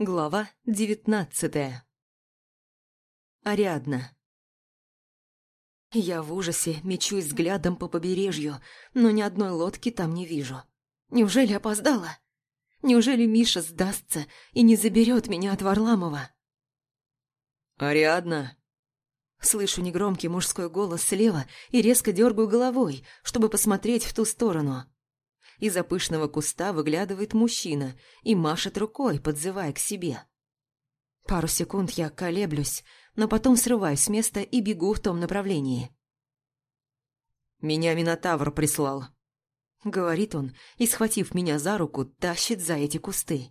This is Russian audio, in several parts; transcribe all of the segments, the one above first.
Глава девятнадцатая Ариадна Я в ужасе мечусь взглядом по побережью, но ни одной лодки там не вижу. Неужели опоздала? Неужели Миша сдастся и не заберет меня от Варламова? «Ариадна!» Слышу негромкий мужской голос слева и резко дергаю головой, чтобы посмотреть в ту сторону. Из-за пышного куста выглядывает мужчина и машет рукой, подзывая к себе. Пару секунд я колеблюсь, но потом срываюсь с места и бегу в том направлении. «Меня Минотавр прислал», — говорит он и, схватив меня за руку, тащит за эти кусты.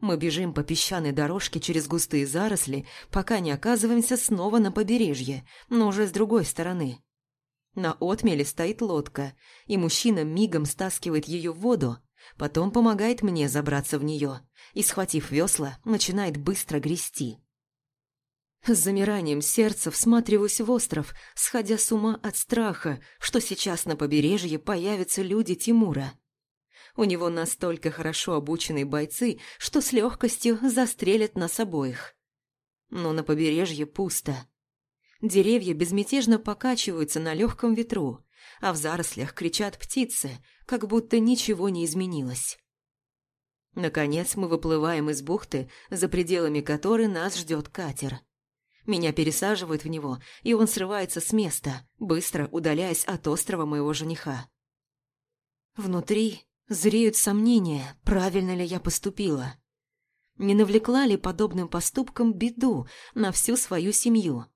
Мы бежим по песчаной дорожке через густые заросли, пока не оказываемся снова на побережье, но уже с другой стороны. На отмеле стоит лодка, и мужчина мигом стаскивает ее в воду, потом помогает мне забраться в нее и, схватив весла, начинает быстро грести. С замиранием сердца всматриваюсь в остров, сходя с ума от страха, что сейчас на побережье появятся люди Тимура. У него настолько хорошо обученные бойцы, что с легкостью застрелят нас обоих. Но на побережье пусто. Деревья безмятежно покачиваются на легком ветру, а в зарослях кричат птицы, как будто ничего не изменилось. Наконец мы выплываем из бухты, за пределами которой нас ждет катер. Меня пересаживают в него, и он срывается с места, быстро удаляясь от острова моего жениха. Внутри зреют сомнения, правильно ли я поступила. Не навлекла ли подобным поступком беду на всю свою семью?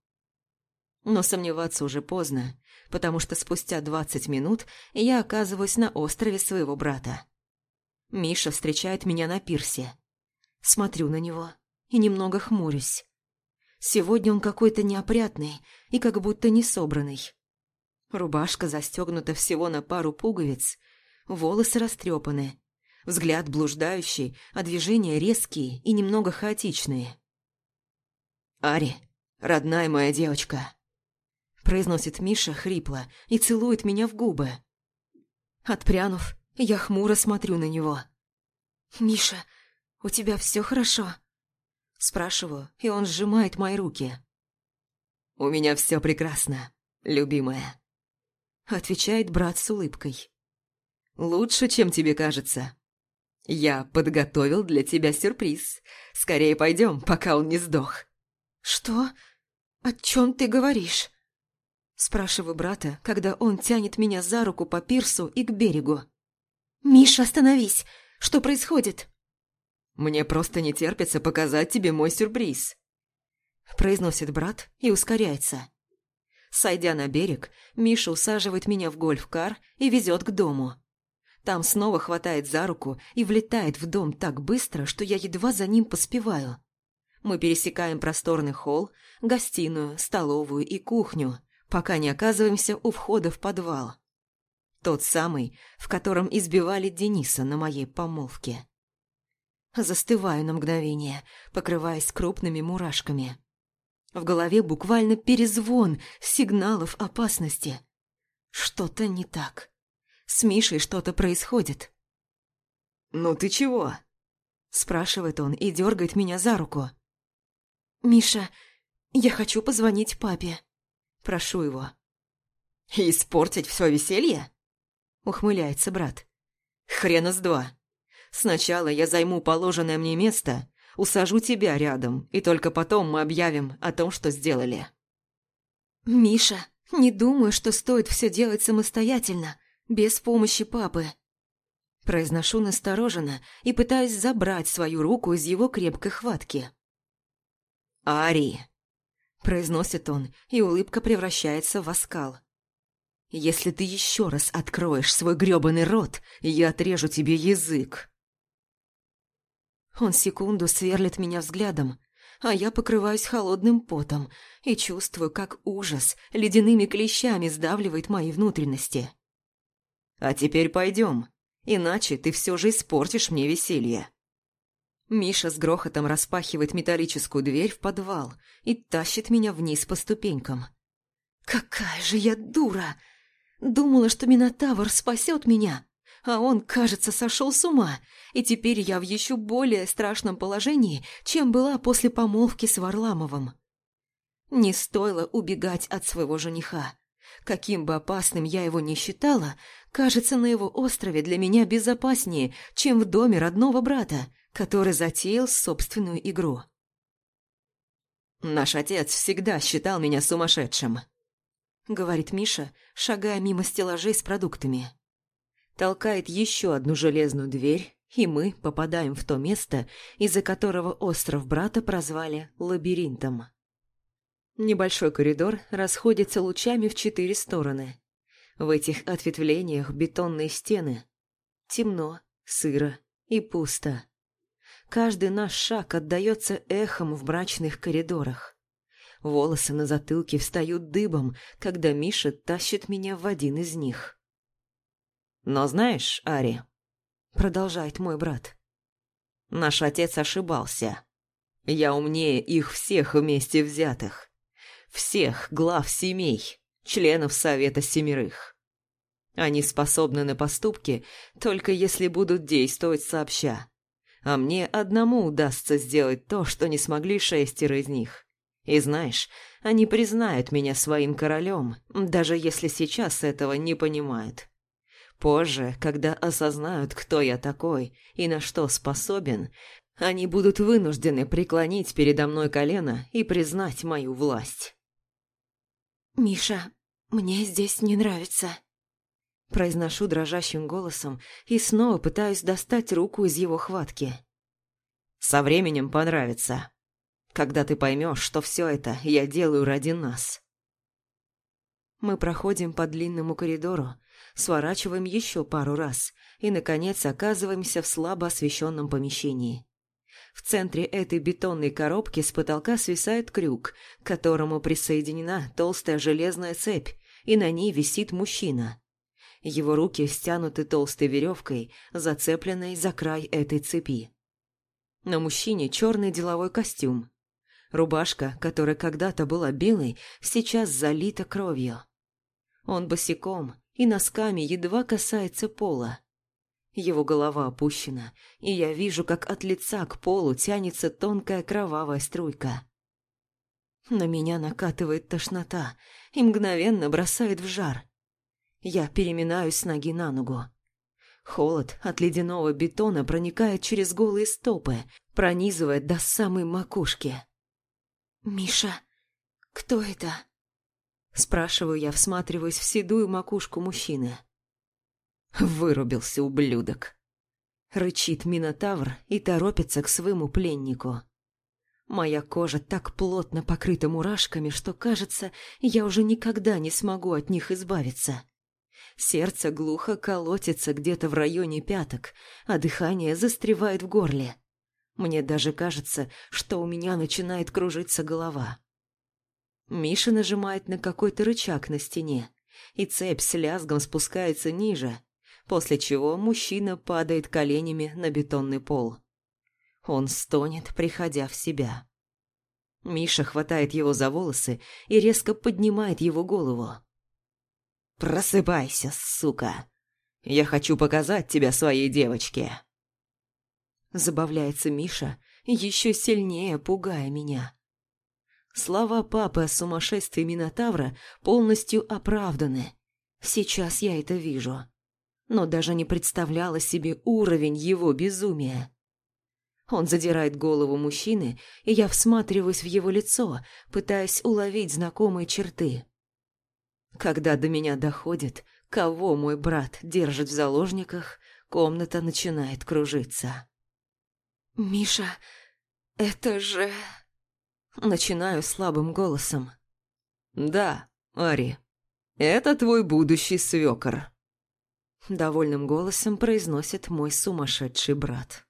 Но сомневаться уже поздно, потому что спустя двадцать минут я оказываюсь на острове своего брата. Миша встречает меня на пирсе. Смотрю на него и немного хмурюсь. Сегодня он какой-то неопрятный и как будто не собранный. Рубашка застегнута всего на пару пуговиц, волосы растрепаны, взгляд блуждающий, а движения резкие и немного хаотичные. «Ари, родная моя девочка!» Произносит Миша хрипло и целует меня в губы. Отпрянув, я хмуро смотрю на него. «Миша, у тебя все хорошо?» Спрашиваю, и он сжимает мои руки. «У меня все прекрасно, любимая», — отвечает брат с улыбкой. «Лучше, чем тебе кажется. Я подготовил для тебя сюрприз. Скорее пойдем, пока он не сдох». «Что? О чем ты говоришь?» Спрашиваю брата, когда он тянет меня за руку по пирсу и к берегу. «Миша, остановись! Что происходит?» «Мне просто не терпится показать тебе мой сюрприз», произносит брат и ускоряется. Сойдя на берег, Миша усаживает меня в гольф-кар и везет к дому. Там снова хватает за руку и влетает в дом так быстро, что я едва за ним поспеваю. Мы пересекаем просторный холл, гостиную, столовую и кухню, пока не оказываемся у входа в подвал. Тот самый, в котором избивали Дениса на моей помолвке. Застываю на мгновение, покрываясь крупными мурашками. В голове буквально перезвон сигналов опасности. Что-то не так. С Мишей что-то происходит. «Ну ты чего?» Спрашивает он и дергает меня за руку. «Миша, я хочу позвонить папе». Прошу его. «Испортить все веселье?» Ухмыляется брат. «Хрена с два. Сначала я займу положенное мне место, усажу тебя рядом, и только потом мы объявим о том, что сделали». «Миша, не думаю, что стоит все делать самостоятельно, без помощи папы». Произношу настороженно и пытаюсь забрать свою руку из его крепкой хватки. «Ари!» Произносит он, и улыбка превращается в оскал. «Если ты еще раз откроешь свой грёбаный рот, я отрежу тебе язык!» Он секунду сверлит меня взглядом, а я покрываюсь холодным потом и чувствую, как ужас ледяными клещами сдавливает мои внутренности. «А теперь пойдем, иначе ты все же испортишь мне веселье». Миша с грохотом распахивает металлическую дверь в подвал и тащит меня вниз по ступенькам. «Какая же я дура! Думала, что Минотавр спасет меня. а он, кажется, сошел с ума, и теперь я в еще более страшном положении, чем была после помолвки с Варламовым. Не стоило убегать от своего жениха. Каким бы опасным я его ни считала, кажется, на его острове для меня безопаснее, чем в доме родного брата, который затеял собственную игру. «Наш отец всегда считал меня сумасшедшим», — говорит Миша, шагая мимо стеллажей с продуктами. Толкает еще одну железную дверь, и мы попадаем в то место, из-за которого остров брата прозвали лабиринтом. Небольшой коридор расходится лучами в четыре стороны. В этих ответвлениях бетонные стены. Темно, сыро и пусто. Каждый наш шаг отдается эхом в мрачных коридорах. Волосы на затылке встают дыбом, когда Миша тащит меня в один из них. «Но знаешь, Ари...» — продолжает мой брат. «Наш отец ошибался. Я умнее их всех вместе взятых всех глав семей, членов Совета Семерых. Они способны на поступки, только если будут действовать сообща. А мне одному удастся сделать то, что не смогли шестеро из них. И знаешь, они признают меня своим королем, даже если сейчас этого не понимают. Позже, когда осознают, кто я такой и на что способен, они будут вынуждены преклонить передо мной колено и признать мою власть. «Миша, мне здесь не нравится». Произношу дрожащим голосом и снова пытаюсь достать руку из его хватки. «Со временем понравится. Когда ты поймешь, что все это я делаю ради нас». Мы проходим по длинному коридору, сворачиваем еще пару раз и, наконец, оказываемся в слабо освещенном помещении. В центре этой бетонной коробки с потолка свисает крюк, к которому присоединена толстая железная цепь, и на ней висит мужчина. Его руки стянуты толстой веревкой, зацепленной за край этой цепи. На мужчине черный деловой костюм. Рубашка, которая когда-то была белой, сейчас залита кровью. Он босиком и носками едва касается пола. Его голова опущена, и я вижу, как от лица к полу тянется тонкая кровавая струйка. На меня накатывает тошнота и мгновенно бросает в жар. Я переминаюсь с ноги на ногу. Холод от ледяного бетона проникает через голые стопы, пронизывая до самой макушки. «Миша, кто это?» Спрашиваю я, всматриваясь в седую макушку мужчины. Вырубился ублюдок. Рычит Минотавр и торопится к своему пленнику. Моя кожа так плотно покрыта мурашками, что, кажется, я уже никогда не смогу от них избавиться. Сердце глухо колотится где-то в районе пяток, а дыхание застревает в горле. Мне даже кажется, что у меня начинает кружиться голова. Миша нажимает на какой-то рычаг на стене, и цепь с лязгом спускается ниже, после чего мужчина падает коленями на бетонный пол. Он стонет, приходя в себя. Миша хватает его за волосы и резко поднимает его голову. «Просыпайся, сука! Я хочу показать тебя своей девочке!» Забавляется Миша, еще сильнее пугая меня. Слова папы о сумасшествии Минотавра полностью оправданы. Сейчас я это вижу но даже не представляла себе уровень его безумия. Он задирает голову мужчины, и я всматриваюсь в его лицо, пытаясь уловить знакомые черты. Когда до меня доходит, кого мой брат держит в заложниках, комната начинает кружиться. «Миша, это же...» Начинаю слабым голосом. «Да, Ари, это твой будущий свекор». Довольным голосом произносит мой сумасшедший брат.